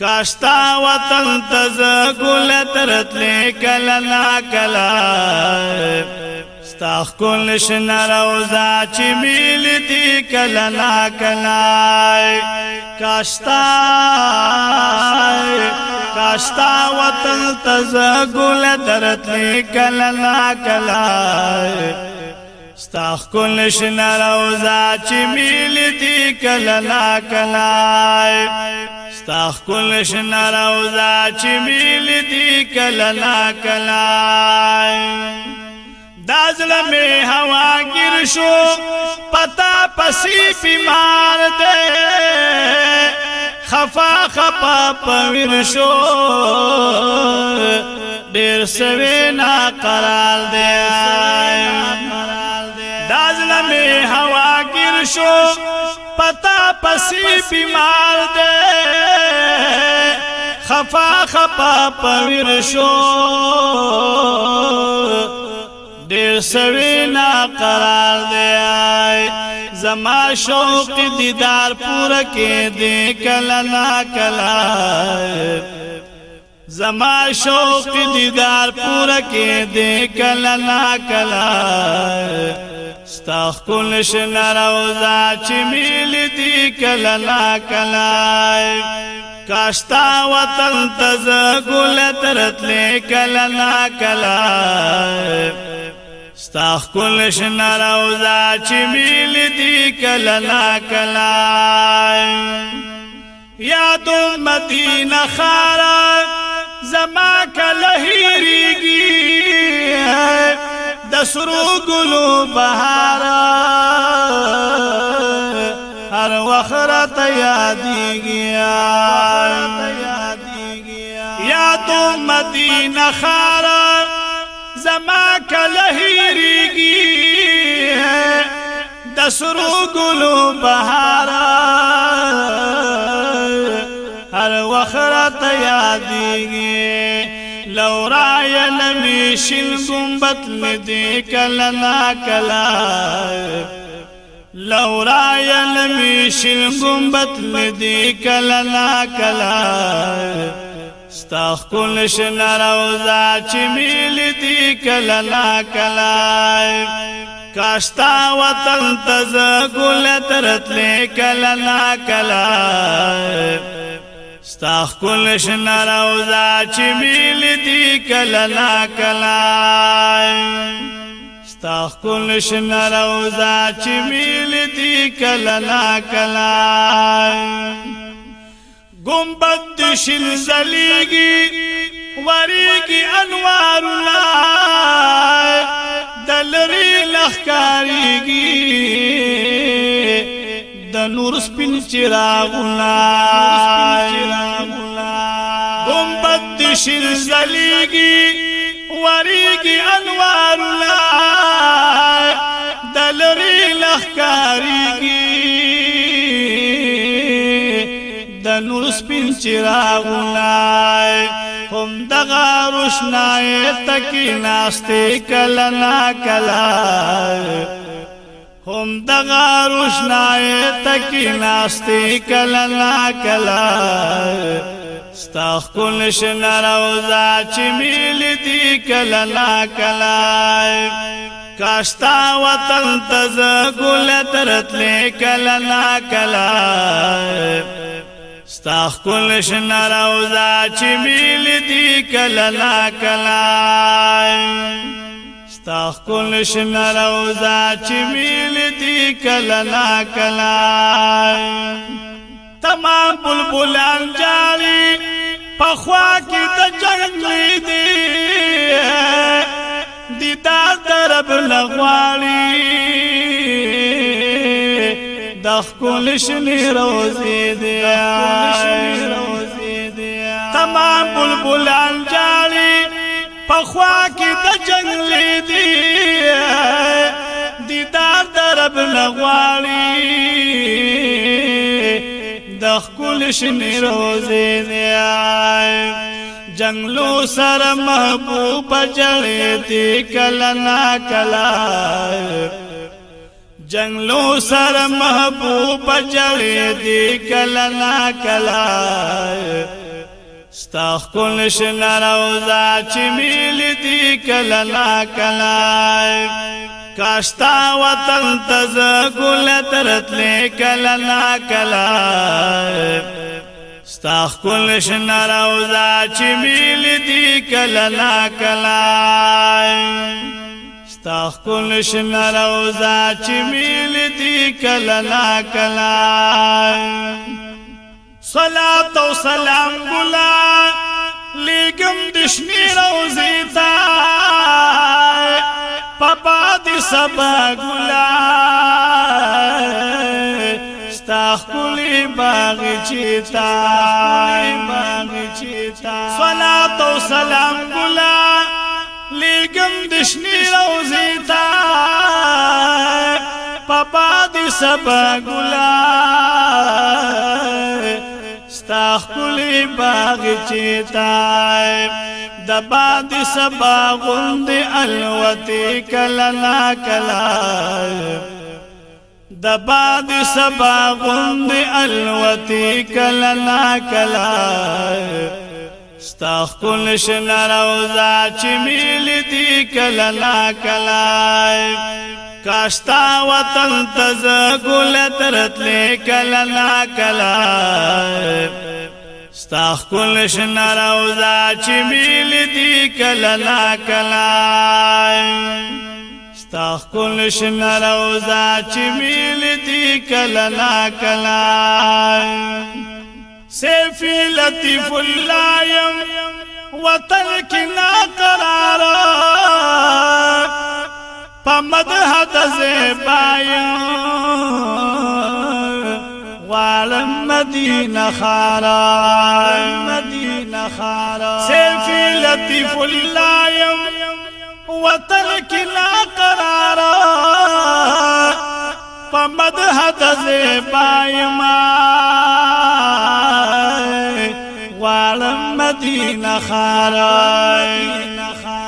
کاشتا وطن تز ګل ترتلې کلا نا کلا ستاخ کول شن روزا چې میل دي کلا نا کلا کاشتا کاشتا وطن تز ګل ترتلې کلا نا کلا ستاخ کل شن روزا چی میل دی کلا کلا ستا خپل شنا روزا چې میل دی کلا نا کلا دازل می هوا گیر شو پتا پسی بیمار دے خفا خفا پویر شو ډیر سوي نا قرار دے دازل می هوا گیر شو پتا پسی بیمار دے خپا پویر شو ډیر سوي نا قرار دی زما شوق دیدار پورا کې دې کلا نا کلا زما شوق دیدار پورا کې دې کلا نا کلا ستا خپل شنه روزا چې میل دی کلا لا کلا کاشتا وطن تز ګل ترتلې کلا نا کلا ستا خپل شنا راوزا چې میل دی کلا نا کلا یاد مدینه خارا زما کله هریږي د سرو ګلو بهار هر وخت را ته یادېږي دی نخارا زما کله هریږي د سرو ګلو بهارا هر وخت یادېږي لورا یلمی شین گمبت لدی کلنا کلا لورا یلمی شین گمبت لدی کلنا کلا ستاخ کل شل روزا چی میلی دی کلا نا کلا کاشتا وطن تز گل ترت لے کلا نا کلا ستاخ کل شل روزا چی میلی دی کلا نا کلا ستاخ کل شن روزا چی میل دی کلا نا کلا گمبد شلشلیگی وریگی انوار لائے دلری لخکاریگی دنور سپن چراغ لائے گمبد شلشلیگی وریگی انوار لائے دلری لخکاریگی نور سپین چراغونه هم دغه روشنای تکی ناستی کلنا کلا هم دغه روشنای تکی ناستی کلنا کلا ستاخ کل شنر اوزا چی میل دی کلنا کلا کاشتا وطن تز گل ترتلے کلا کلا ستا خپل شنا راوزا چې میل دی کلا لا کلا ستا خپل شنا راوزا چې میل دی کلا لا کلا تمام بلبلان جاری پخوا کې د جنگ دی دیدار درب لغواړي خپل شنی روزي دي تمام بلبلان جالي په خوا کې د جنگل دي دیدار درب لغواړي د خپل شنی روزي دي جنگلو سر محبوب جړې دي کلا نا کلا جنگلو سر محبوب جوی دی کلا نا کلا ستاخ کل شنا روزا چی میلی دی کلا نا کلا کاشتا وطن تز گل ترت لی کلا نا کلا ستاخ کل شنا روزا چی میلی دی کلا نا کلا ستا خپل شل روزا چې میل دی کلا لا کلا صلات او سلام ګلا لګم دشنی روزي تا پاپا دې سبا ګلا ستا خپل باغ چیتا باغ چیتا صلات او سلام ګلا گم دشنی روزی تا پاپا دی سبا گلا ستاخ کلی باغ چیتا د باد سبا غوند الوتی کلا نا کلا د باد سبا غوند الوتی کلا نا کلا ستاخ کل شل روزا چی میل دی کلنا کلائی کاشتا وطن تز گلت رتلی کلنا کلائی ستاخ کل شل روزا چی میل دی کلنا کلائی ستاخ کل شن روزا چی میل دی کلنا کلائی سیفی لطیف اللہ یم وطن کی ناقرارا پا مدہ دا زیبایا وال مدینہ خارا سیفی لطیف اللہ یم وطن کی ناقرارا په مده د زیبایما غواړم مدینه خارای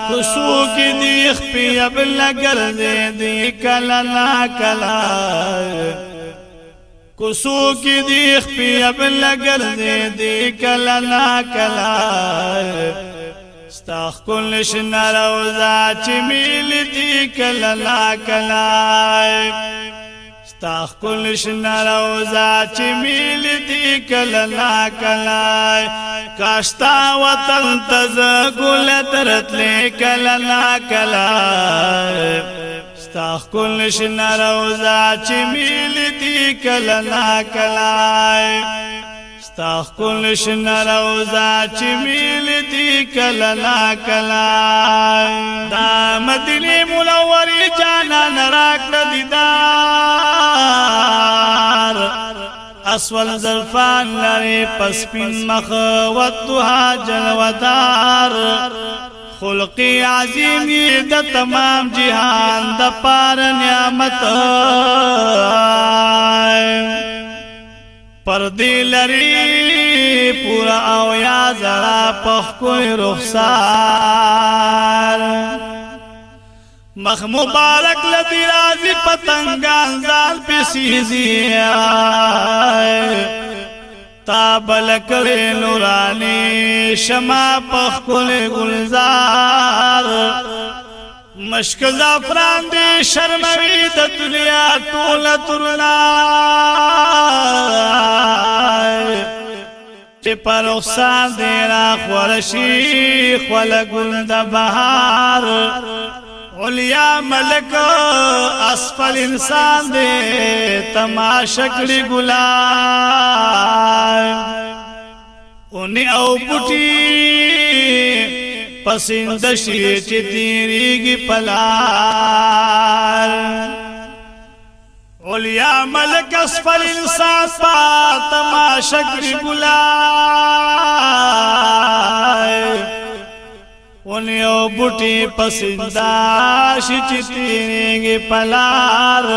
خوشو کی دیخ پی اب لگر دے دی کلا لا کلا کوسو کی دیخ پی اب لگر دے دی کلا لا کلا ستاخ کل شنا روزا چی میل دی کلا لا کلا تا خپل شنه روزا چې میل دی کله لا کله کاشتا وطن تز ګل ترتلې کله لا کله ستا خپل شنه روزا چې میل دی کله لا کله ستا خپل شن روزا چې میل دی کلا نا کلا دا مدینه منور جانا نراکړه دیدار اسول زلفان لري پس پین مخ و دوها جلودار خلقی عظیمی د تمام جهان د پار نعمت پر لری پورا او یا زرا پخ کوئی رخصار مخ مبارک لدی رازی زال پی سیزی آئے تابل کرے نورانی شما پخ کوئی گلزار مشک دی شرموی دا دنیا تولا ترنا چې پر رخصار دی را خورشي خپل ګل د بهار علیا ملک اسفل انسان دی تماشکړي ګلا اونې او پټي پسند شي چې تیریږي پلار اولیا ملک اسفل انسان پا تماشک رگلائے اونیو بوٹی پسنداش چتینگی پلار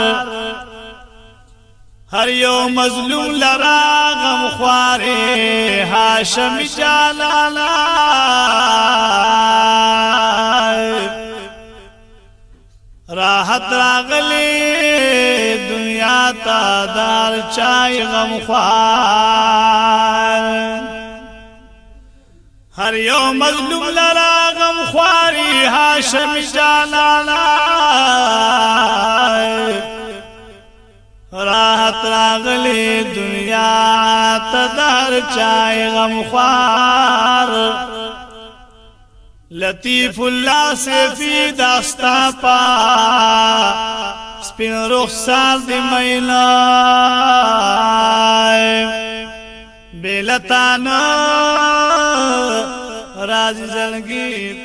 هر یو مظلوم لرا غم خواری حاشم جالالا راحت راغلی تا دار چای غم خوار هر یو مظلوم لرا غم خواری هاشم جانانا راحت راغلی دنیا تا دار چای غم خوار لطیف سے فی داستا پا سپین رخصال دی مینا بیلتانا رازی زلگی